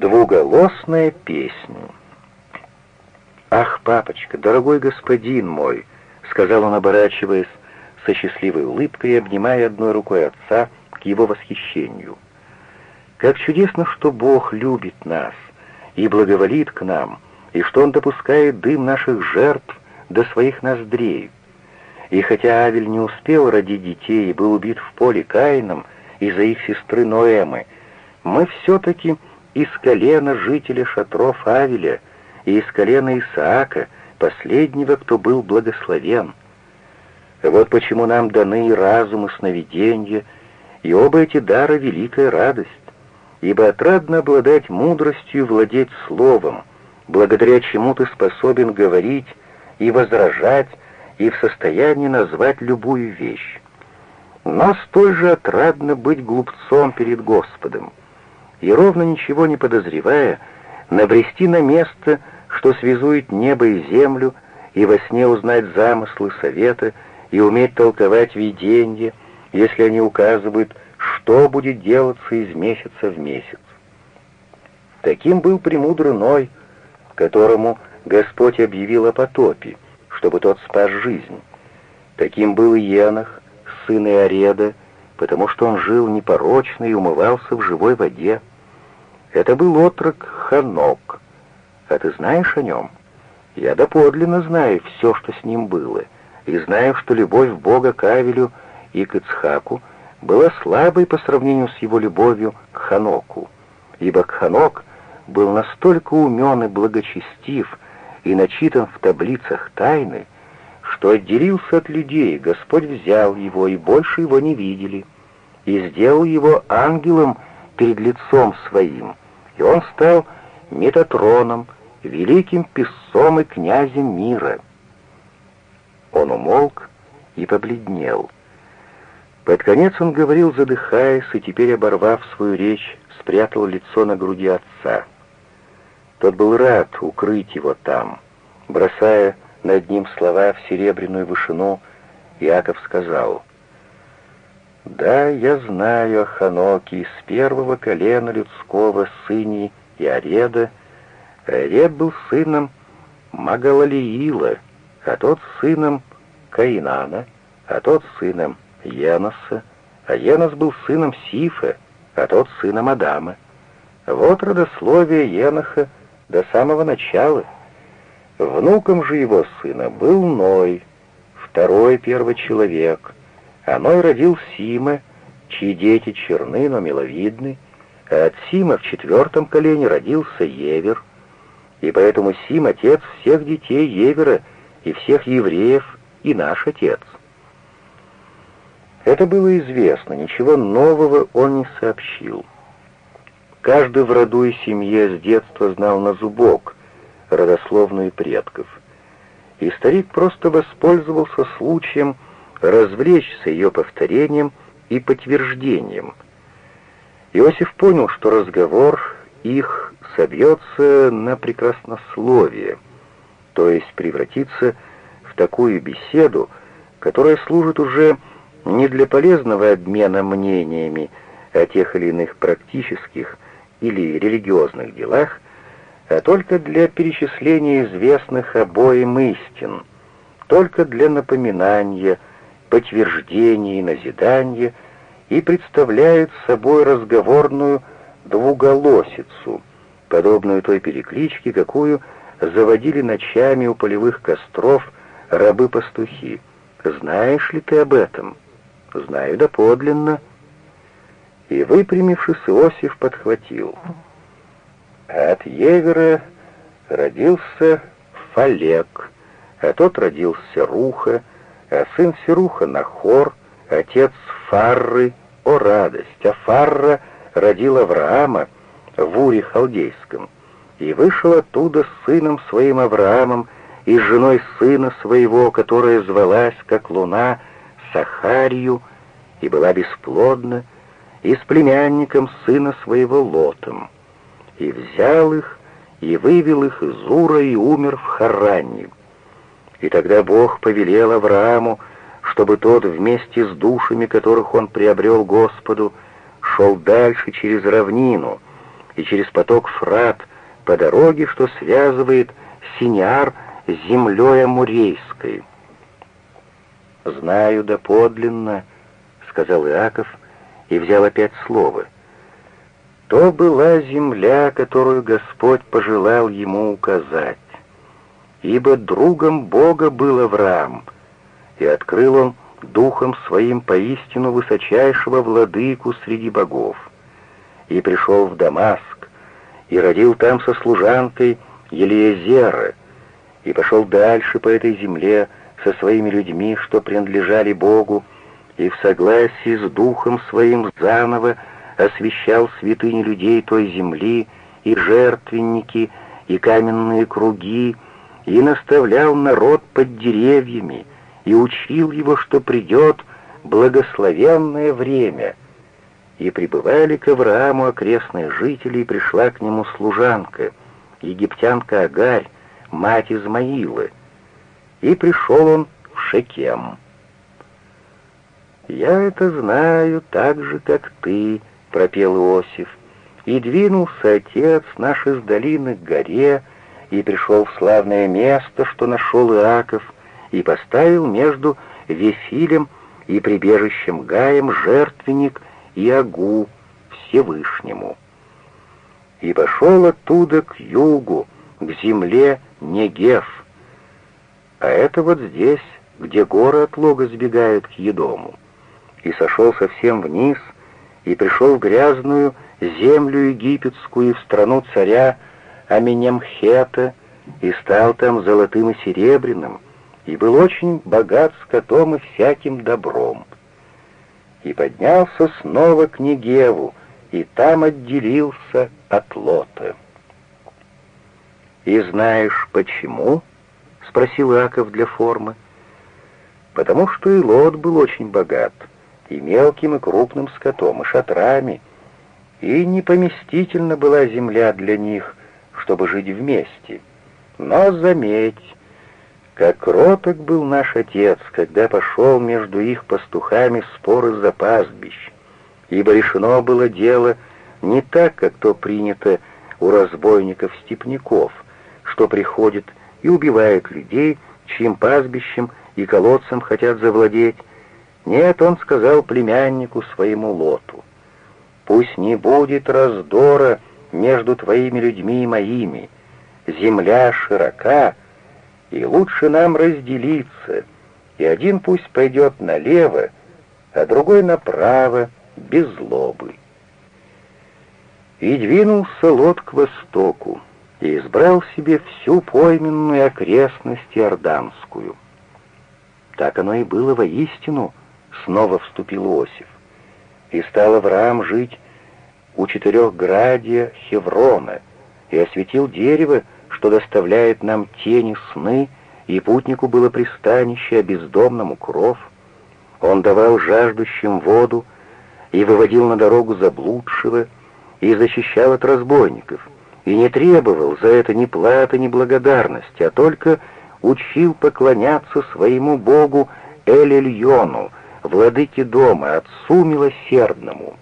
Двуголосная песня. «Ах, папочка, дорогой господин мой!» — сказал он, оборачиваясь со счастливой улыбкой и обнимая одной рукой отца к его восхищению. «Как чудесно, что Бог любит нас и благоволит к нам, и что Он допускает дым наших жертв до своих ноздрей. И хотя Авель не успел родить детей и был убит в поле Каином из-за их сестры Ноэмы, мы все-таки из колена жителя шатров Авеля и из колена Исаака, последнего, кто был благословен. Вот почему нам даны и разум, и сновиденье, и оба эти дара — великая радость, ибо отрадно обладать мудростью владеть словом, благодаря чему ты способен говорить и возражать, и в состоянии назвать любую вещь. Но столь же отрадно быть глупцом перед Господом — и ровно ничего не подозревая, набрести на место, что связует небо и землю, и во сне узнать замыслы совета, и уметь толковать видения, если они указывают, что будет делаться из месяца в месяц. Таким был премудрый Ной, которому Господь объявил о потопе, чтобы тот спас жизнь. Таким был и Енах, сын Иореда, потому что он жил непорочно и умывался в живой воде. Это был отрок Ханок. А ты знаешь о нем? Я доподлинно знаю все, что с ним было, и знаю, что любовь Бога к Авелю и к Ицхаку была слабой по сравнению с его любовью к Ханоку, ибо Ханок был настолько умен и благочестив и начитан в таблицах тайны, что отделился от людей, Господь взял его, и больше его не видели, и сделал его ангелом перед лицом своим — и он стал Метатроном, великим писцом и князем мира. Он умолк и побледнел. Под конец он говорил, задыхаясь, и теперь, оборвав свою речь, спрятал лицо на груди отца. Тот был рад укрыть его там. Бросая над ним слова в серебряную вышину, Иаков сказал, «Да, я знаю о Ханоке из первого колена людского сыни Иореда. Иоред был сыном Магалалиила, а тот сыном Каинана, а тот сыном Еноса, а Енос был сыном Сифа, а тот сыном Адама. Вот родословие Еноха до самого начала. Внуком же его сына был Ной, второй первый человек — Аной родил Сима, чьи дети черны, но миловидны, а от Сима в четвертом колене родился Евер, и поэтому Сим — отец всех детей Евера и всех евреев, и наш отец. Это было известно, ничего нового он не сообщил. Каждый в роду и семье с детства знал на зубок родословную предков. И старик просто воспользовался случаем, развлечься ее повторением и подтверждением. Иосиф понял, что разговор их собьется на прекраснословие, то есть превратится в такую беседу, которая служит уже не для полезного обмена мнениями о тех или иных практических или религиозных делах, а только для перечисления известных обоим истин, только для напоминания подтверждение и назидание и представляет собой разговорную двуголосицу, подобную той перекличке, какую заводили ночами у полевых костров рабы-пастухи. Знаешь ли ты об этом? Знаю доподлинно. И, выпрямившись, Иосиф подхватил. От Евера родился Фалек, а тот родился Руха, а сын Серуха Нахор, отец Фарры, о радость, а Фарра родил Авраама в Уре Халдейском, и вышел оттуда с сыном своим Авраамом и с женой сына своего, которая звалась, как луна, Сахарию, и была бесплодна, и с племянником сына своего Лотом, и взял их, и вывел их из Ура, и умер в Харане, и тогда Бог повелел Аврааму, чтобы тот вместе с душами, которых он приобрел Господу, шел дальше через равнину, и через поток Фрат по дороге, что связывает Синяр с землей Амурейской. «Знаю доподлинно», — сказал Иаков и взял опять слово. «То была земля, которую Господь пожелал ему указать, ибо другом Бога был Авраам, и открыл он духом своим поистину высочайшего владыку среди богов, и пришел в Дамаск, и родил там со служанкой Елиезера, и пошел дальше по этой земле, со своими людьми, что принадлежали Богу, и в согласии с Духом Своим заново освящал святыни людей той земли, и жертвенники, и каменные круги, и наставлял народ под деревьями, и учил его, что придет благословенное время. И прибывали к Аврааму окрестные жители, и пришла к нему служанка, египтянка Агарь, мать Измаилы, и пришел он в Шекем. «Я это знаю так же, как ты», — пропел Иосиф. И двинулся отец наш из долины к горе, и пришел в славное место, что нашел Иаков, и поставил между Вефилем и прибежищем Гаем жертвенник и Агу Всевышнему. И пошел оттуда к югу, к земле Негев, а это вот здесь, где горы от лога сбегают к Едому. И сошел совсем вниз, и пришел в грязную землю египетскую в страну царя Аменемхета, и стал там золотым и серебряным, и был очень богат скотом и всяким добром. И поднялся снова к Негеву, и там отделился от Лота. И знаешь почему? — спросил Иаков для формы. Потому что и Лот был очень богат, и мелким, и крупным скотом, и шатрами, и непоместительна была земля для них, чтобы жить вместе. Но заметь, как кроток был наш отец, когда пошел между их пастухами спор из-за пастбищ, ибо решено было дело не так, как то принято у разбойников-степняков, что приходит и убивает людей, чьим пастбищем и колодцем хотят завладеть. Нет, он сказал племяннику своему Лоту, «Пусть не будет раздора между твоими людьми и моими. Земля широка, и лучше нам разделиться, и один пусть пойдет налево, а другой направо, без злобы». И двинулся Лот к востоку и избрал себе всю пойменную окрестность Иорданскую. Так оно и было воистину, снова вступил Иосиф. И стал Авраам жить у четырехградия Хеврона, и осветил дерево, что доставляет нам тени сны, и путнику было пристанище, а бездомному кров. Он давал жаждущим воду, и выводил на дорогу заблудшего, и защищал от разбойников — и не требовал за это ни платы, ни благодарности, а только учил поклоняться своему Богу Эль-Эльону, владыке дома, Отцу Милосердному.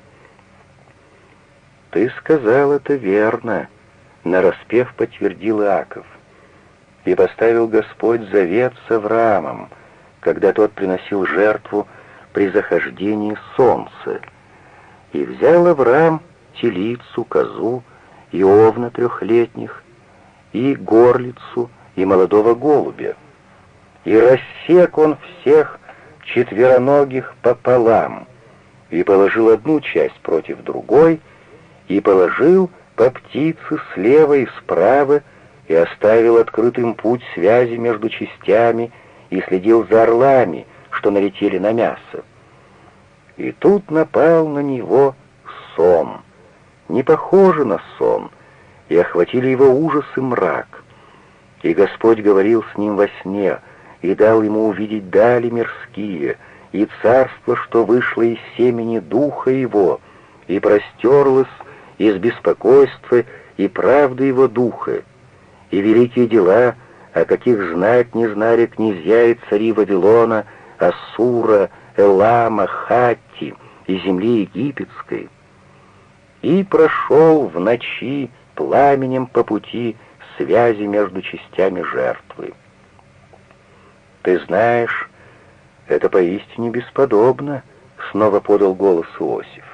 «Ты сказал это верно», — нараспев подтвердил Иаков. «И поставил Господь завет с Авраамом, когда тот приносил жертву при захождении солнца. И взял Авраам телицу, козу, и овна трехлетних, и горлицу, и молодого голубя. И рассек он всех четвероногих пополам, и положил одну часть против другой, и положил по птице слева и справа, и оставил открытым путь связи между частями, и следил за орлами, что налетели на мясо. И тут напал на него сон — не похоже на сон, и охватили его ужас и мрак. И Господь говорил с ним во сне, и дал ему увидеть дали мирские, и царство, что вышло из семени духа его, и простерлось из беспокойства и правды его духа, и великие дела, о каких знать не знали князья и цари Вавилона, Ассура, Элама, Хатти и земли египетской — и прошел в ночи пламенем по пути связи между частями жертвы. «Ты знаешь, это поистине бесподобно», — снова подал голос Иосиф.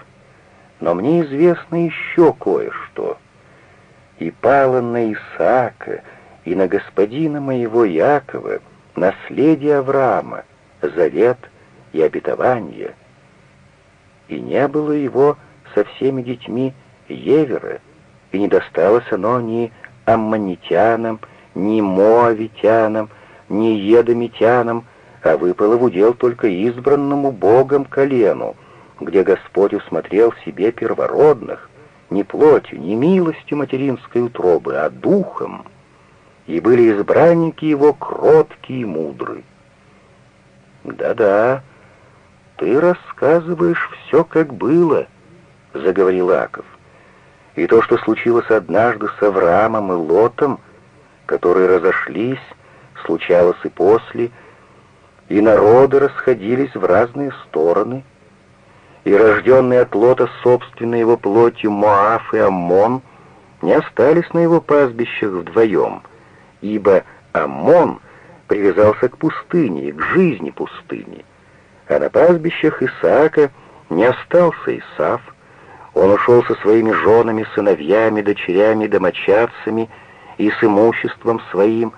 «Но мне известно еще кое-что. И пало на Исаака, и на господина моего Якова, наследие Авраама, завет и обетование. И не было его со всеми детьми Евера, и не досталось оно ни аммонитянам, ни моавитянам, ни едомитянам, а выпало в удел только избранному Богом колену, где Господь усмотрел себе первородных, не плотью, не милостью материнской утробы, а духом, и были избранники его кроткие и мудры. «Да-да, ты рассказываешь все, как было», — заговорил Аков. «И то, что случилось однажды с Авраамом и Лотом, которые разошлись, случалось и после, и народы расходились в разные стороны, и рожденные от Лота собственной его плотью Моаф и Аммон не остались на его пастбищах вдвоем, ибо Аммон привязался к пустыне и к жизни пустыни, а на пастбищах Исаака не остался Исав, он ушел со своими женами, сыновьями, дочерями, домочадцами и с имуществом своим,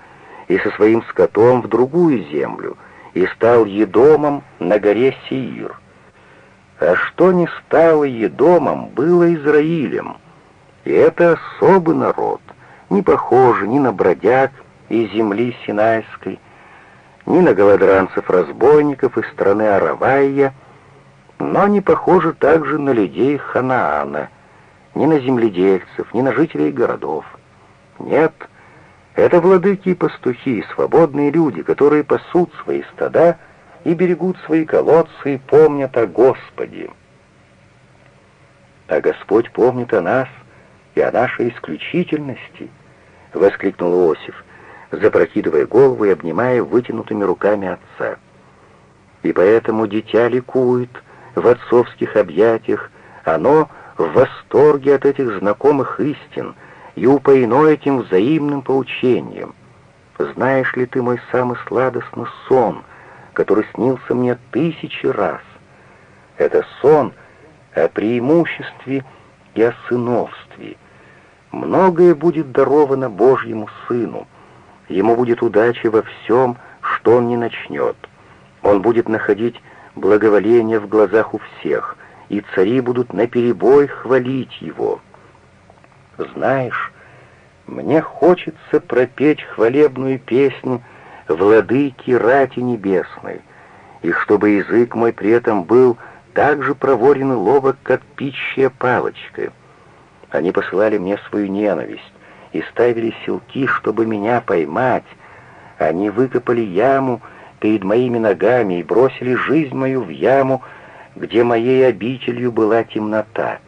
и со своим скотом в другую землю, и стал Едомом на горе Сеир. А что не стало Едомом, было Израилем. И это особый народ, не похожий ни на бродяг из земли Синайской, ни на голодранцев-разбойников из страны Аравайя, но не похожи также на людей Ханаана, ни на земледельцев, ни на жителей городов. Нет, это владыки и пастухи, свободные люди, которые пасут свои стада и берегут свои колодцы и помнят о Господе. А Господь помнит о нас и о нашей исключительности, — воскликнул Иосиф, запрокидывая голову и обнимая вытянутыми руками отца. И поэтому дитя ликует в отцовских объятиях, оно в восторге от этих знакомых истин — и упоено этим взаимным поучением. Знаешь ли ты мой самый сладостный сон, который снился мне тысячи раз? Это сон о преимуществе и о сыновстве. Многое будет даровано Божьему Сыну. Ему будет удача во всем, что он не начнет. Он будет находить благоволение в глазах у всех, и цари будут наперебой хвалить его. Знаешь, мне хочется пропеть хвалебную песню владыки рати небесной, и чтобы язык мой при этом был так же проворен и ловок, как пищая палочка. Они посылали мне свою ненависть и ставили силки, чтобы меня поймать. Они выкопали яму перед моими ногами и бросили жизнь мою в яму, где моей обителью была темнота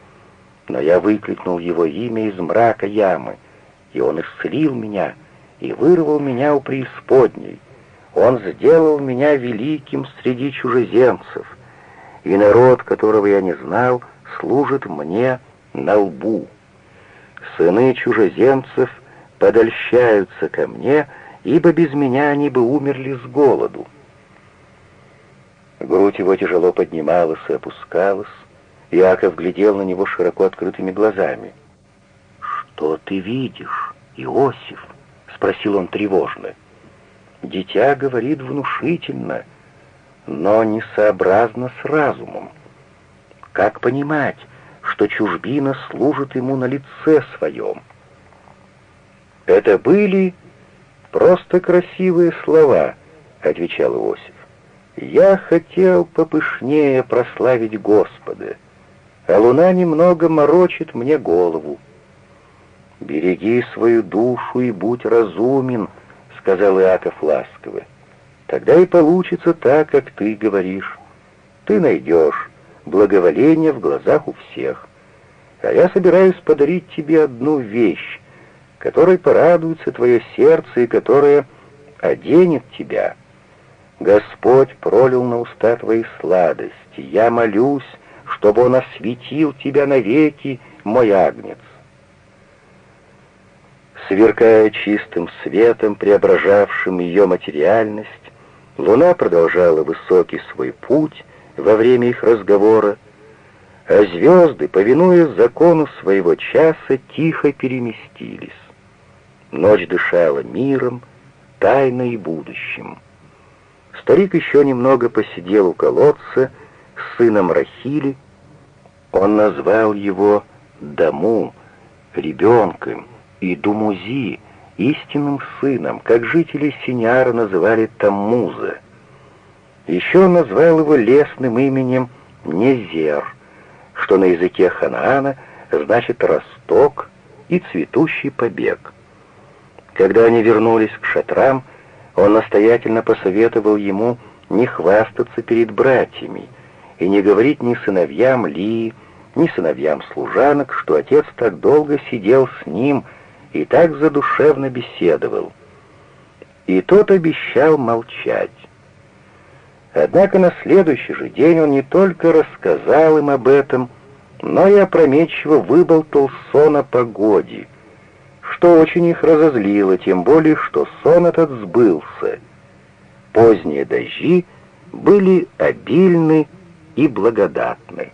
но я выкрикнул его имя из мрака ямы, и он исцелил меня и вырвал меня у преисподней. Он сделал меня великим среди чужеземцев, и народ, которого я не знал, служит мне на лбу. Сыны чужеземцев подольщаются ко мне, ибо без меня они бы умерли с голоду. Грудь его тяжело поднималась и опускалась, Иаков глядел на него широко открытыми глазами. «Что ты видишь, Иосиф?» — спросил он тревожно. «Дитя говорит внушительно, но несообразно с разумом. Как понимать, что чужбина служит ему на лице своем?» «Это были просто красивые слова», — отвечал Иосиф. «Я хотел попышнее прославить Господа» а луна немного морочит мне голову. «Береги свою душу и будь разумен», — сказал Иаков ласково. «Тогда и получится так, как ты говоришь. Ты найдешь благоволение в глазах у всех. А я собираюсь подарить тебе одну вещь, которой порадуется твое сердце и которая оденет тебя. Господь пролил на уста твои сладости. Я молюсь, чтобы он осветил тебя навеки мой агнец. Сверкая чистым светом, преображавшим ее материальность, луна продолжала высокий свой путь во время их разговора, а звезды, повинуясь закону своего часа, тихо переместились. Ночь дышала миром, тайной и будущим. Старик еще немного посидел у колодца с сыном Рахили. Он назвал его Даму, ребенком, и Думузи, истинным сыном, как жители Синяра называли Таммуза. Еще он назвал его лесным именем Незер, что на языке Ханаана значит «росток» и «цветущий побег». Когда они вернулись к шатрам, он настоятельно посоветовал ему не хвастаться перед братьями и не говорить ни сыновьям Ли, ни сыновьям служанок, что отец так долго сидел с ним и так задушевно беседовал. И тот обещал молчать. Однако на следующий же день он не только рассказал им об этом, но и опрометчиво выболтал сон о погоде, что очень их разозлило, тем более, что сон этот сбылся. Поздние дожди были обильны и благодатны.